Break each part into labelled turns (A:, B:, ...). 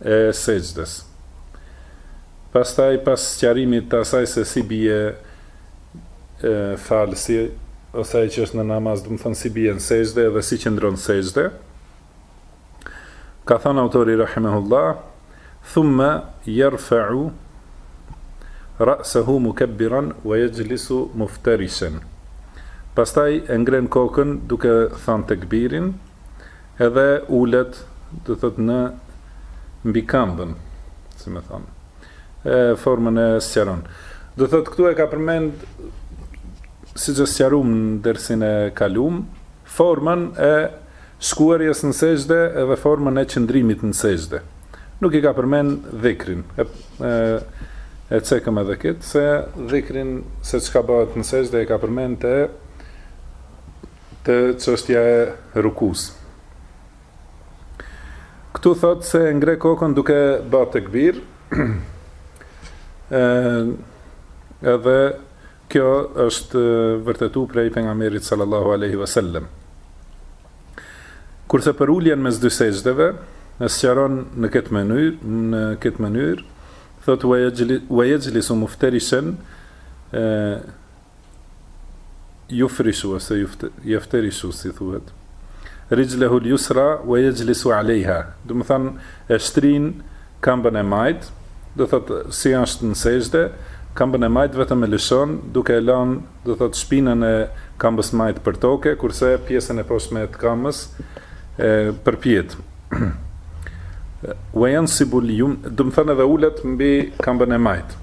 A: e sexhdes. Pastaj pas sqarimit të asaj se si bie falësi ose ai që është në namaz, do me thënë si bie në sexhde dhe si qëndron në sexhde, ka thënë autori rahimahullah, thumma yarfa'u ra'sahu mukabbiran wa yajlisu muftarishan. Pastaj e ngren kokën duke thënë tekbirin Edhe ulet, do të thotë mbi kambën, si me thënë. E formën e sqaron. Do të thotë këtu e ka përmend siç e sqarum në dersin e kalum, formën e shkuarjes në sexhde edhe formën e qëndrimit në sexhde. Nuk i ka përmend dhikrin. E, e, e cekëm edhe këtë, se dhikrin se çka bëhet në sexhde e ka përmend te Te çështja e rukusë. Këtu thotë se e ngre kokën duke ba tekbir, edhe kjo është vërtetu prej pejgamberit sallallahu aleyhi ve sel-lem. Kurse për uljen mes dy sexhdeve, e sqaron në këtë mënyrë, në këtë mënyrë, thotë wa yajlisu muftarishan jufrishu ose jefterishu si thuhet rijlehul yusra wa yajlisu alejha do me thënë e shtrin kambën e majtë do thotë si është në sexhde kambën e majtë vetëm e lëshon duke e lënë do thotë shpinën e kambës majtë për toke kurse pjesën e poshtme të kambës përpjetë wa yansibul yum do me thënë edhe ulet mbi kambën e majtë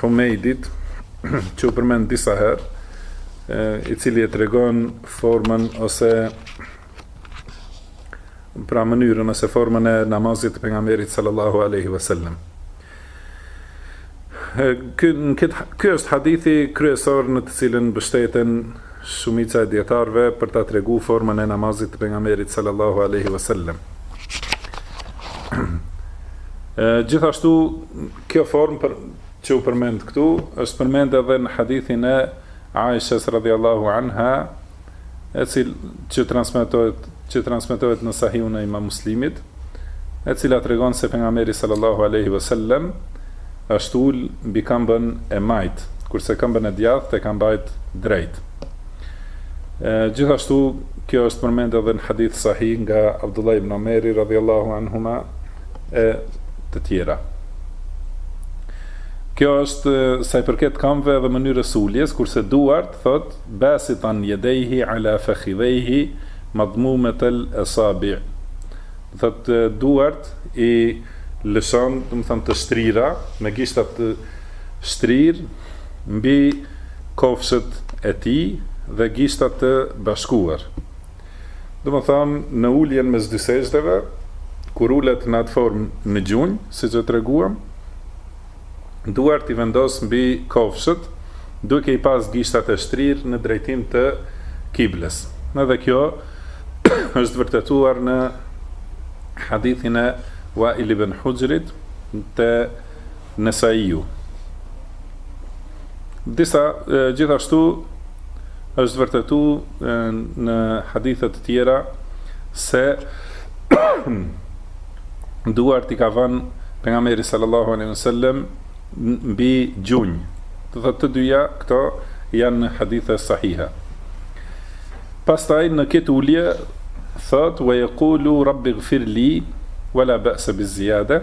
A: Humejdit, që u përmend disa herë, i cili e tregon formën ose pra mënyrën ose formën e namazit të pejgamberit sallallahu alaihi wasallam. Ky ky është hadithi kryesor në të cilin mbështeten shumica e dijetarëve për ta tregu formën e namazit të pejgamberit sallallahu alaihi wasallam. Gjithashtu Kjo formë për që u përmend këtu është përmend edhe në hadithin e Aishës radhiyallahu anha e cil që transmetohet që transmetohet në Sahihun e Imam Muslimit e cila tregon se pejgamberi sallallahu alaihi wasallam është ul mbi këmbën e majtë kurse këmbën e djathtë e ka mbajt drejt gjithashtu kjo është përmend edhe në hadith sahih nga Abdullah ibn Omeri radhiyallahu anhuma e të tjera. Kjo është sa i përket këmbëve dhe mënyrës së uljes, kurse duart, thotë, basitan yadayhi ala fakhidhayhi madmumat al asabi'. Thotë duart i lëshon, domethënë të shtrira, me gishtat të shtrirë mbi kofshët e tij dhe gishtat të bashkuar. Domethënë, në uljen mes dy sexhdeve, kur ulet në atë formë në gjunjë, siç e treguam, duart i vendos mbi kofshët, duke i pasë gishtat e shtrirë në drejtim të Kibles. Edhe kjo është vërtetuar në hadithin e Wa'il ibn Hujrit te Nesaiu. Derisa gjithashtu është vërtetu në hadithe të tjera se duart i ka vënë pejgamberi sallallahu alaihi wasallam mbi gjunj. Do thotë të dyja këto janë hadithe sahiha. Pastaj në këtë ulje thot wa yaqulu rabbi ighfir li wala ba'sa biziyada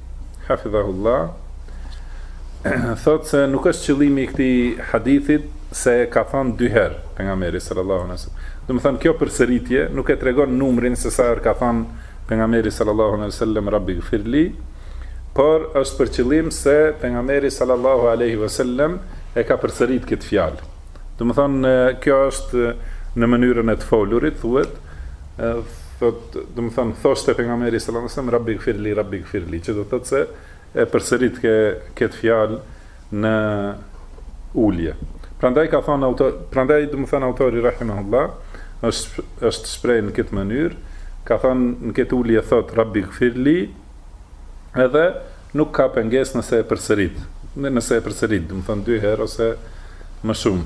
A: hafidhahullah, thotë se nuk është qëllimi i këtij hadithit se e ka thënë dy herë pejgamberi sallallahu alajhi wasallam. Domethënë kjo përsëritje nuk e tregon numrin se sa herë ka thënë pejgamberi sallallahu alajhi wasallam Rabbi gfirli, por është për qëllim se pejgamberi sallallahu alajhi wasallam e ka përsërit këtë fjalë. Domethënë kjo është në mënyrën e të folurit thuhet thotë, domethënë, thoshte pejgamberi sallallahu alajhi wasallam Rabbi gfir li, Rabbi gfir li, që do të thotë se e përsëritke këtë fjalë në ulje. Prandaj ka thënë autor, prandaj domethënë autori rahimahullah është është shpreh në këtë mënyrë, ka thënë në këtë ulje thot Rabbi gfir li, edhe nuk ka pengesë nëse e përsërit. Nëse e përsërit, domethënë dy herë ose më shumë.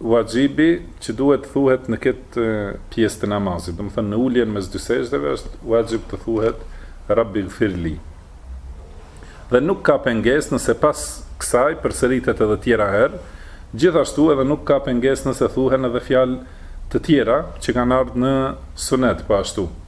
A: Uaxhibi që duhet të thuhet në këtë pjesë të namazit, domethënë në uljen mes dy sexhdeve është uaxhib të thuhet Rabbighfirli. Dhe nuk ka pengesë nëse pas kësaj përsëritet edhe tjera herë, gjithashtu edhe nuk ka pengesë nëse thuhen edhe fjalë të tjera që kanë ardhë në Sunet po ashtu.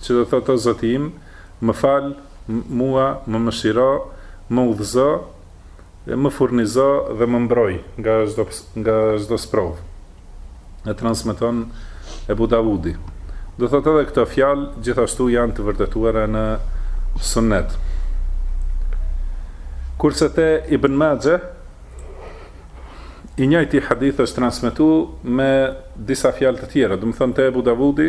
A: Që do të thotë o Zoti im, më fal mua, më mëshiro, më udhëzo, më furnizo dhe më mbroj nga çdo nga çdo sprovë. E transmeton Ebu Davudi. Do thotë edhe këto fjalë gjithashtu janë të vërtetuara në Sunnet. Kurse te Ibn Majah i njëjti hadith është transmetuar me disa fjalë të tjera, domethënë te Ebu Davudi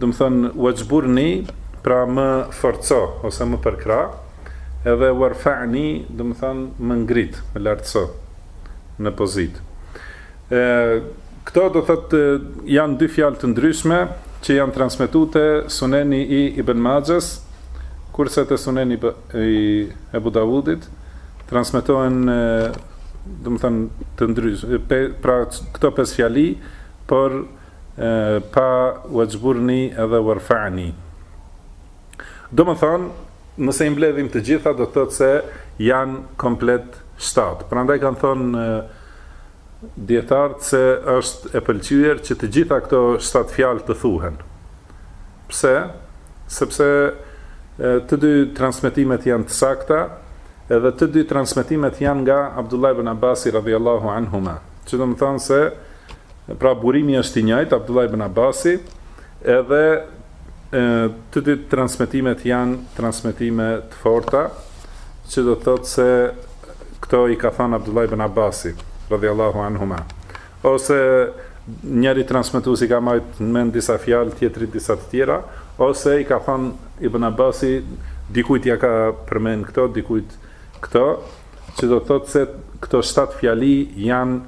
A: Domethonë wajburni, pra më forco ose më përkrah, edhe warfa'ni, domethonë më ngrit, më lartëso në pozitë. Ë këto do thotë janë dy fjalë të ndryshme që janë transmetuar te Suneni i Ibn Majahs, kurse te Suneni i Abu Dawudit transmetohen domethonë të ndryshme, pra këto pesë fjali, por pa wajburni edhe warfa'ni. Domethënë, nëse i mbledhim të gjitha do të thotë se janë komplet shtatë. Prandaj kanë thënë dietarët se është e pëlqyer që të gjitha këto shtatë fjalë të thuhen. Pse? Sepse të dy transmetimet janë të sakta, edhe të dy transmetimet janë nga Abdullah ibn Abbas radhiyallahu anhuma. Që do të thotë se Pra burimi është i njëjtë, Abdullah ibn Abasi, edhe të dy transmetimet janë transmetime të forta, që do të thotë se këto i ka thënë Abdullah ibn Abasi, radhiyallahu anhuma. Ose njëri transmetues i ka mbajt në mend disa fjalë, tjetri disa të tjera, ose i ka thënë Ibn Abasi dikujt ja ka përmend këto, dikujt këto, Që do të thotë se këto shtatë fjali janë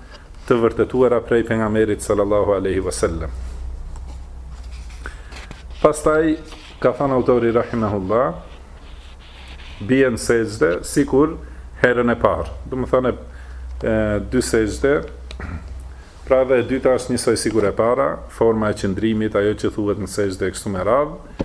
A: të vërtetuara prej pejgamberit sallallahu alaihi wasallam. Pastaj ka thënë autori rahimahullah bie në sexhde sikur herën e parë. Domethonë dy sexhde Pra dhe e dyta është njësoj sikur e para, forma e qëndrimit, ajo që thuhet në sexhde dhe kështu me radhë,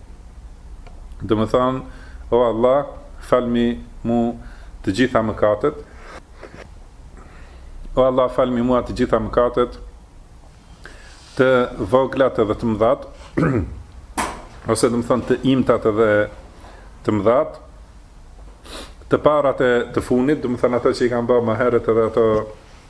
A: Domethonë, o Allah, falmi mu të gjitha mëkatet, o Allah, falmi mua të gjitha mëkatet, të voglat edhe të mëdhat, ose domethonë të imtat edhe të mëdhat, të parat e të fundit, domethonë ato që i kam bërë më herët edhe ato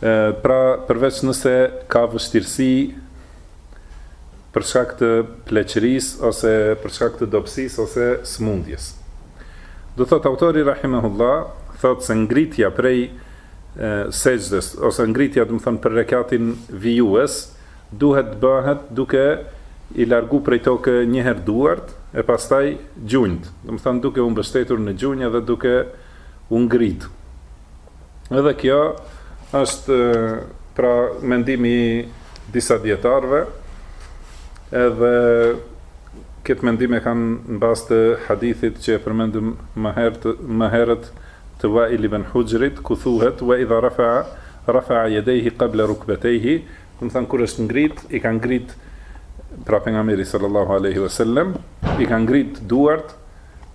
A: Pra, përveç nëse ka vështirësi për shkak të pleqërisë ose për shkak të dobësisë ose sëmundjes. Do thot autori rahimahullah, thot se ngritja prej sexhdes ose ngritja, domethonë për rekatin vijues, duhet të bëhet duke i largu prej toke një herë duart e pastaj gjunjt, domethonë duke u mbështetur në gjunjë edhe duke u ngrit. Edhe kjo është pra mendimi i disa dijetarëve, edhe këtë mendim e kanë në bazë të hadithit që e përmendëm më herët, më herët të Wa'il ibn Hujrit, ku thuhet wa idha rafa'a rafa'a yadayhi qabla rukbatayhi, domethënë kur është ngrit, i ka ngrit pra pejgamberi sallallahu alaihi wasallam, i ka ngrit duart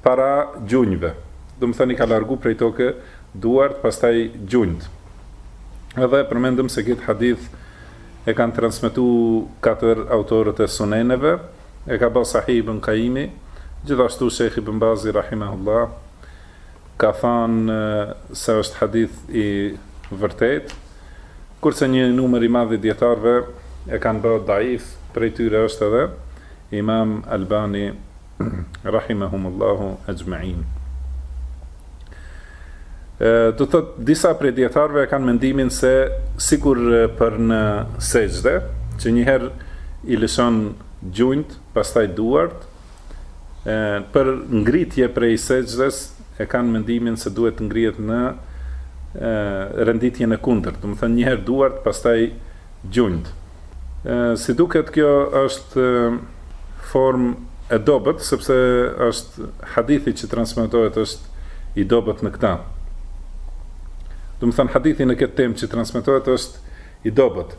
A: para gjunjëve, domethënë i ka largu prej toke duart, pastaj gjunjt. Edhe përmendëm se këtë hadith e kanë transmetu katër autorët e suneneve, e ka ba sahih Ibn Kajimi, gjithashtu shejh Ibn Bazi rahimahullah, ka thanë se është hadith i vërtet, kurse një numër i madh i dijetarve e kanë ba daif, prej tyre është edhe imam Albani Rahimahumullahu ajma'in. Do të thotë disa prej dijetarëve kanë mendimin se sikur për në sexhde, që një herë i lëshon gjunjt, pastaj duart, e, për ngritje prej sexhdes e kanë mendimin se duhet të ngrihet në renditjen e kundërt, domethënë një herë duart, pastaj gjunjt. Si duket kjo është formë e dobët sepse është hadithi që transmetohet është i dobët në këtë. Domethënë hadithi në këtë temë që transmetohet është i dobët.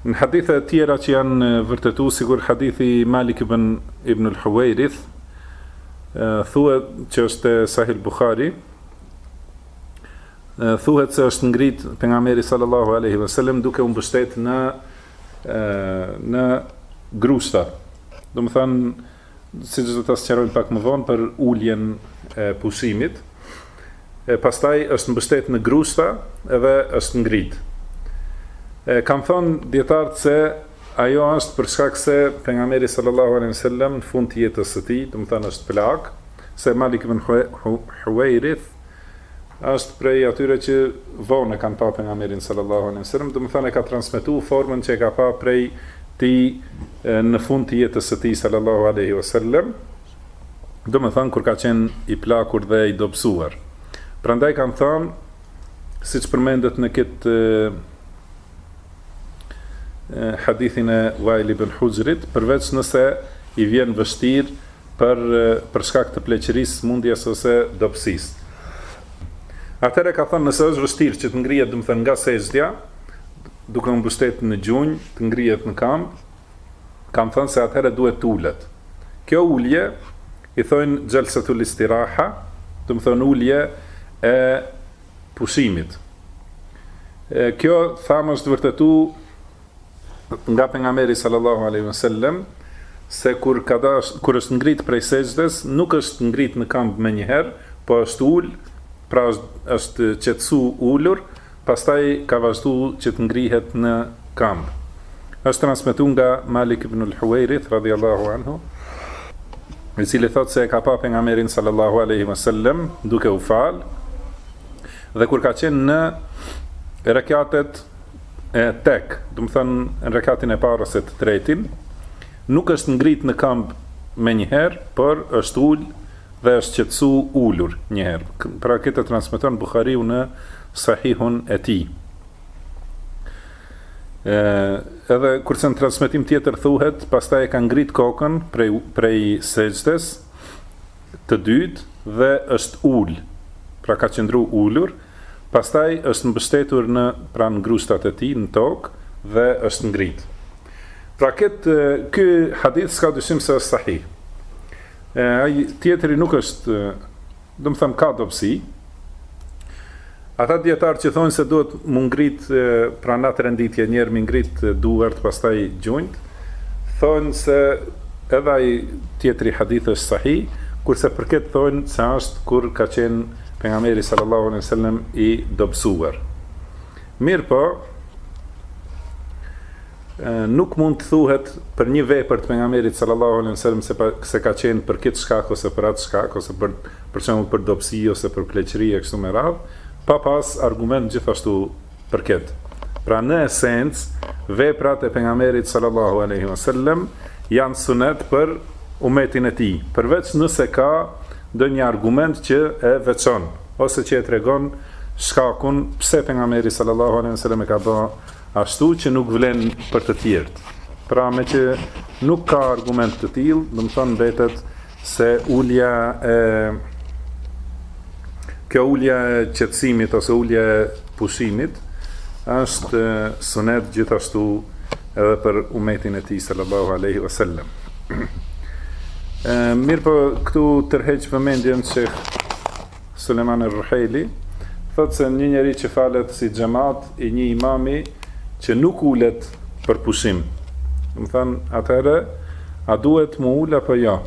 A: Në hadithe të tjera që janë vërtetu, sikur hadithi i Malik ibn Ibn al-Huwairith, thuhet që është Sahih al-Bukhari, Thuhet se është ngrit pejgamberi sallallahu alejhi ve sellem duke u mbështet në në grushta. Domethënë, siç do ta sqarojmë pak më vonë për uljen e pushimit, e pastaj është mbështet në grushta dhe është ngrit. E kanë thënë dijetarët se ajo është për shkak se pejgamberi sallallahu alejhi ve sellem në fund të jetës së tij, domethënë është plak, se Malik ibn Huwairith Është prej atyre që vonë e kanë pa Pejgamberin sallallahu alejhi ve sellem, domethënë e ka transmetu formën që e ka pa prej tij në fund të jetës së tij sallallahu alejhi ve sellem, domethënë kur ka qenë i plakur dhe i dobësuar. Prandaj kanë thënë, siç përmendet në këtë hadithin e Wail ibn Hujrit, përveç nëse i vjen vështirë Për për shkak të pleqërisë, smundjes ose dobësisë. Atëherë ka thënë nëse është vështirë që të ngrihet, domethënë nga sexhdja, duke u mbështetur në gjunjë, të ngrihet në këmbë, kanë thënë se atëherë duhet të ulet. Kjo ulje i thonë xhelsetul istiraha, domethënë ulje e pushimit. Kjo thamë është vërtetu nga pejgamberi sallallahu alaihi wasallam se kur, ka dash, kur është ngrit prej sexhdes nuk është ngrit në këmbë menjëherë, po është ul, pra është është qetësu ulur, pastaj ka vazhdu që të ngrihet në këmbë. Është transmetu nga Malik ibn al-Huwairith radhiyallahu anhu, i cili thotë se e ka pa pejgamberin sallallahu alaihi wasallam duke u fal dhe kur ka qenë në rekatet e tek, domethënë në rekatin e parë ose të tretin, nuk është ngrit në këmbë menjëherë, por është ul dhe është qetësu ulur një herë. Pra këtë e transmeton Buhariu në Sahihun e tij. Ë edhe kurse në transmetim tjetër thuhet, pastaj e ka ngrit kokën prej prej sexhdes të dytë dhe është ul. Pra ka qëndru ulur. Pastaj është mbështetur në pra në grushtat e tij në tokë dhe është ngrit. Pra këtë ky hadith s'ka dyshim se është sahih. E, ai tjetri nuk është, domethënë ka dobësi. Ata dijetarë që thonë se duhet mu ngrit pra n'atë renditje njëherë m'i ngrit duart pastaj gjunjtë, thonë se edhe ai tjetri hadith është sahih, kurse për këtë thonë se është kur ka qenë Pejgamberi sallallahu alejhi ve sellem i dobësuar. Mirëpo nuk mund të thuhet për një vepër të pejgamberit sallallahu alejhi ve sellem se, se ka qenë për këtë shkak ose për atë shkak ose për për shembull për dobësi ose për pleqëri e kështu me radhë, pa pas argument gjithashtu për këtë. Pra në esencë, veprat e pejgamberit sallallahu alaihi wasallam janë sunet për umetin e tij, përveç nëse ka ndonjë argument që e veçon ose që e tregon shkakun pse pejgamberi sallallahu alaihi wasallam e ka bë ashtu që nuk vlen për të tjerët. Pra meqë nuk ka argument të tillë, domethënë mbetet se ulja e kjo ulja e qetësimit ose ulja e pushimit është sunet gjithashtu edhe për umetin e tij sallallahu alaihi wasallam. Mirëpo këtu tërheq vëmendjen se Sulejman Er-Ruhejli, thotë se një njeri që falet si xhemat i një imami që nuk ulet për pushim. Domethënë, atëherë, a duhet m'u ul apo jo?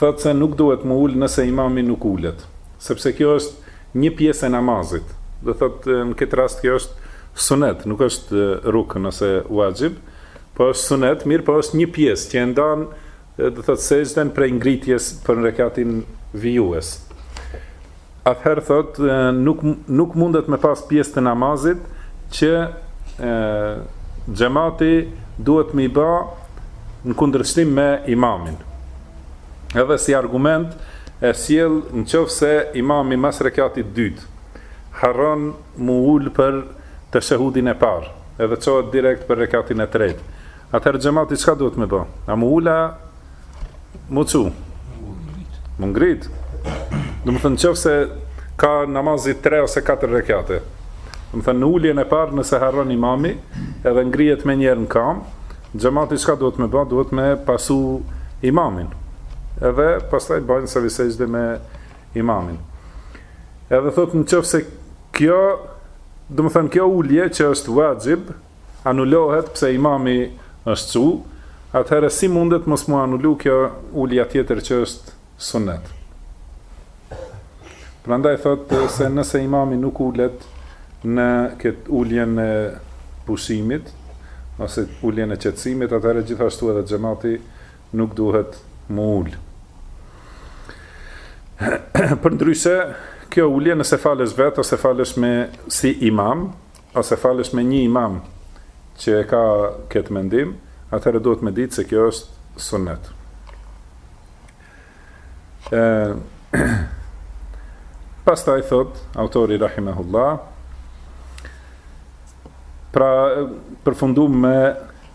A: Thotë se nuk duhet m'u ul nëse imami nuk ulet, sepse kjo është një pjesë e namazit. Dhe thotë, në këtë rast kjo është sunet, nuk është rukn ose vaxhib, po është sunet, mirëpo është një pjesë që e ndan do të thotë sexhden prej ngritjes për në rekatin vijues. Atëherë thotë nuk nuk mundet me pas pjesë të namazit që ë xhemati duhet me i ba në kundërshtim me imamin. Edhe si argument e sjell në qoftë se imami mas rekatit dytë harron m'u ul për teshehudin e parë edhe çohet direkt për rekatin e tretë Atëherë xhemati çka duhet me bë? A m'u ul a m'u çu? M'u ngrit. Domethënë nëse ka namazi 3 ose 4 rekate. Domethënë në uljen e parë nëse harron imami, edhe ngrihet menjëherë në kam, xhemati çka duhet me bë? Duhet me pasu imamin. Edhe pastaj bëjnë sehvi sexhde me imamin. Edhe thotë nëse kjo, domethënë kjo ulje që është vaxhib, anulohet pse imami është çu, atëherë si mundet mos m'u anulu kjo ulja tjetër që është sunnet. Prandaj thotë se nëse imami nuk ulet në këtë uljen e pushimit ose uljen e qetësimit, atëherë gjithashtu edhe xhemati nuk duhet m'u ul. Përndryshe, kjo ulje nëse falesh vetë ose falesh me si imam, Ose falesh me nji imam që e ka këtë mendim, atëherë duhet me ditë se kjo është sunnet. E, pastaj thotë, autori Rahimehullah, pra përfundum me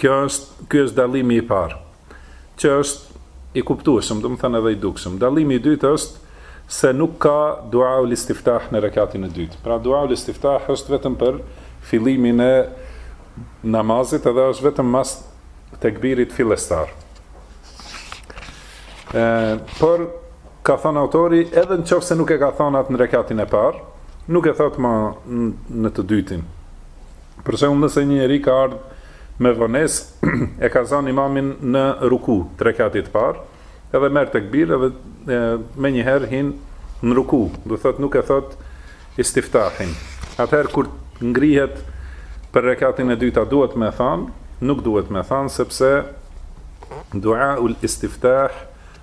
A: Kjo është, ky është dallimi i parë, që është i kuptueshëm, domethënë edhe i dukshëm. Dallimi i dytë është se nuk ka dua ul istiftah në rekatin e dytë. Pra dua ul istiftah është vetëm për fillimin e namazit edhe është vetëm mas tekbirit fillestar. Ë, por ka thënë autori edhe në qoftë se nuk e ka thënë atë në rekatin e parë, nuk e thotë më në të dytin. Për shembull nëse një njeri ka ardhë me vonesë e ka zanë imamin në ruku të rekatit parë edhe merr tekbir edhe menjëherë hin në ruku do thotë nuk e thotë istiftahin atëherë kur ngrihet për rekatin e dytë a duhet me e thanë nuk duhet me e thanë sepse duaul istiftah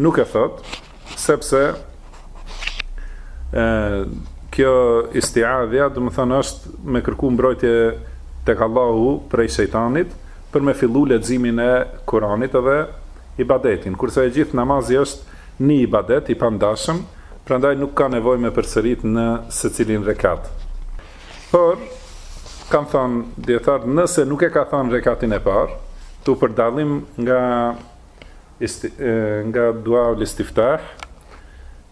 A: Nuk e thot, sepse e, kjo istiadhja, domethënë është me kërku mbrojtje tek Allahu prej shejtanit, për me fillu leximin e Kuranit edhe ibadetin. Kurse e gjithë namazi është një ibadet i pandashëm, prandaj nuk ka nevojë me përsërit në secilin rekat. Por, kanë thënë dijetarët, nëse nuk e ka thënë rekatin e parë, të, për dallim nga isti nga dua ul istiftah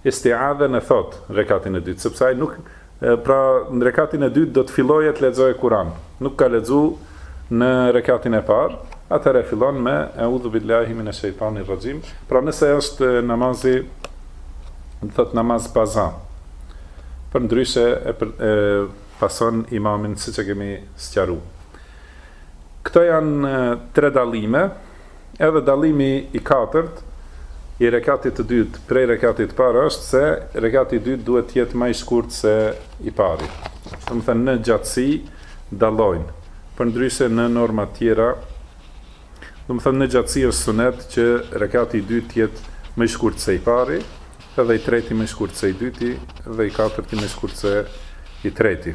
A: istiadhen e thot rekatin e dytë sepse ai nuk pra në rekatin e dytë do të fillojë të lexojë Kur'an nuk ka lexu në rekatin e parë atëherë fillon me eudhu billahi min shejtanir rajim pra nëse është namazi domethënë namaz pa za përndryshe e, për, e pason imamin siç e kemi sqaruar këto janë tre dallime Edhe dallimi i katërt i rekatit të dytë prej rekatit të parë është se rekati i dytë duhet të jetë më i shkurtër se i pari. Domethënë në gjatësi dallojnë. Përndryshe në norma të tjera, domethënë në gjatësi është sunet që rekati i dytë të jetë më i shkurtë se i pari, edhe i treti më i shkurtë se i dyti, edhe i katërti më i shkurtë se i treti.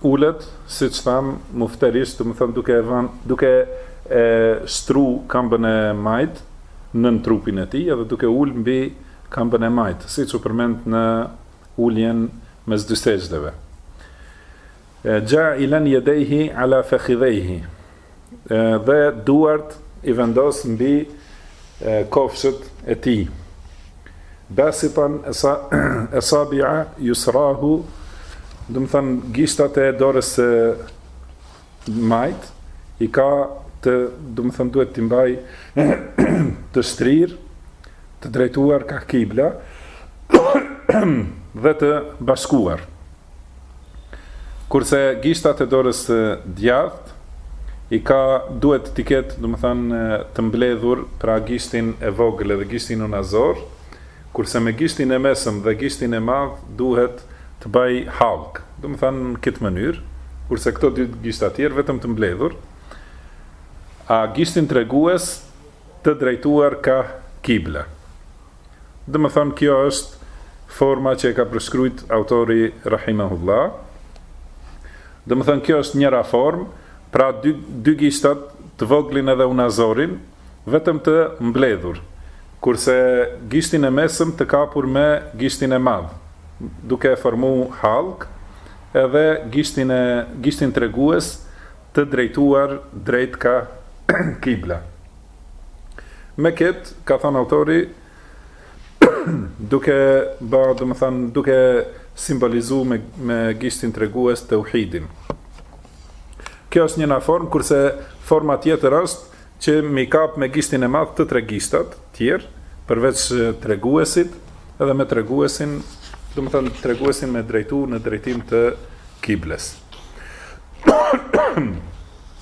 A: Ulet, siç thamë, mufterish, domethënë duke e vënë, duke e shtru këmbën e majtë nën trupin e tij edhe duke ulë mbi këmbën e majtë, siç u përmend në uljen mes dy sexhdeve. Ja'ilan yadayhi 'ala fakhidhayhi. dhe duart i vendos mbi kofshët e tij. Basitan asabi'a yusrahu, domethënë gishtat e dorës së majtë i ka të, domethënë duhet t'i mbajë të shtrir, të drejtuar ka kibla dhe të bashkuar. Kurse gishtat e dorës së djathtë i ka duhet t'i ketë, domethënë, të mbledhur pra gishtin e vogël edhe gishtin unazor, kurse me gishtin e mesëm dhe gishtin e madh duhet të bëjë hallkë, domethënë në këtë mënyrë, kurse këto dy gishta të tjerë vetëm të mbledhur, a gishtin tregues të drejtuar kah kibla. Domethënë kjo është forma që e ka përshkrujt autori rahimahullah. Domethënë kjo është njëra formë, pra dy dy gishtat të voglin edhe unazorin, vetëm të mbledhur. Kurse gishtin e mesëm të kapur me gishtin e madh, duke e formu hallkë, edhe gishtin e gishtin tregues të drejtuar drejt ka kibla. Me këtë, ka thënë autori, duke ba, domethënë, duke simbolizu me, me gishtin tregues teuhidin. Kjo është njëna formë, kurse forma tjetër është që me i kap me gishtin e madh të tre gishtat tjerë, përveç treguesit, edhe me treguesin, domethënë, treguesin me drejtu në drejtim të kibles.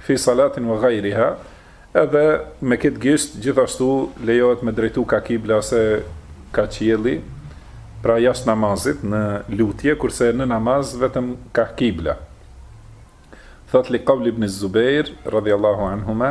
A: Fi salatin wa ghayriha, Edhe me këtë gisht gjithashtu lejohet me drejtu ka kibla ose ka qielli, pra jashtë namazit në lutje, kurse në namaz vetëm ka kibla. Thotë li qawli ibn Zubair radhiyallahu anhuma,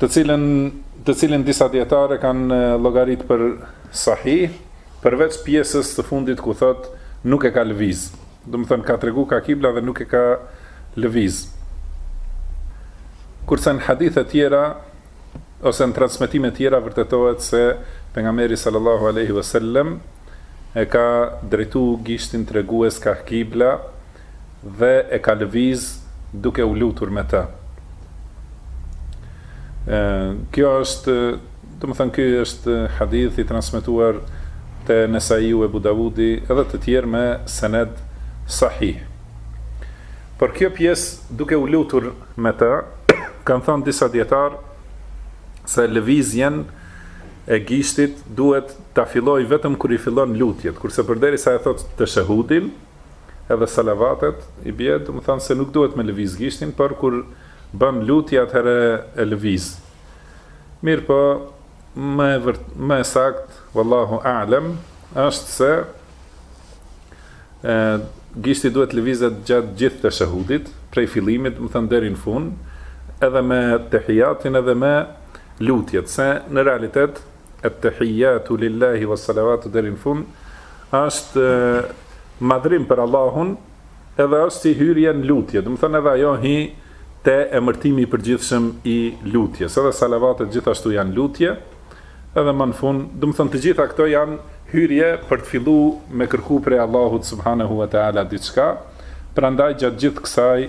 A: të cilin të cilin disa dijetarë kanë llogarit për sahih, përveç pjesës të fundit ku thotë nuk e ka lëviz. Domethonë ka tregu ka kibla dhe nuk e ka lëviz. Kurse në hadithe të tjera ose në transmetime të tjera vërtetohet se pejgamberi sallallahu alaihi wasallam e ka drejtu gishtin tregues ka kibla dhe e ka lëviz duke u lutur me të. Ë kjo është, domethënë ky është hadith i transmetuar te Nesaiu Ebu Davudi edhe të tjerë me sened sahih. Por kjo pjesë duke u lutur me të, kanë thënë disa dijetarë se lëvizjen e gishtit duhet ta fillojë vetëm kur i fillon lutjet, kurse përderisa e thotë teshehudin, edhe salavatet i bie domethonë se nuk duhet me lëviz gishtin por kur bën lutje atëherë e lëviz mirëpo më e vërt më e saktë wallahu a'lam është se e, gishti duhet të lëvizet gjatë gjithë teshehudit, prej fillimit, domethënë deri në fund, edhe me tehijatin edhe me lutjet, se në realitet Ettehiyyatu lillahi was salavatu deri në fund është madhërim për Allahun edhe është si hyrje në lutje, domethonë edhe ajo hi te emërtimi i përgjithshëm i lutjes. Edhe salavatet gjithashtu janë lutje. Edhe më në fund, domethonë të gjitha këto janë hyrje për të filluar me kërku prej Allahut subhanahu wa taala diçka. Prandaj gjatë gjithë kësaj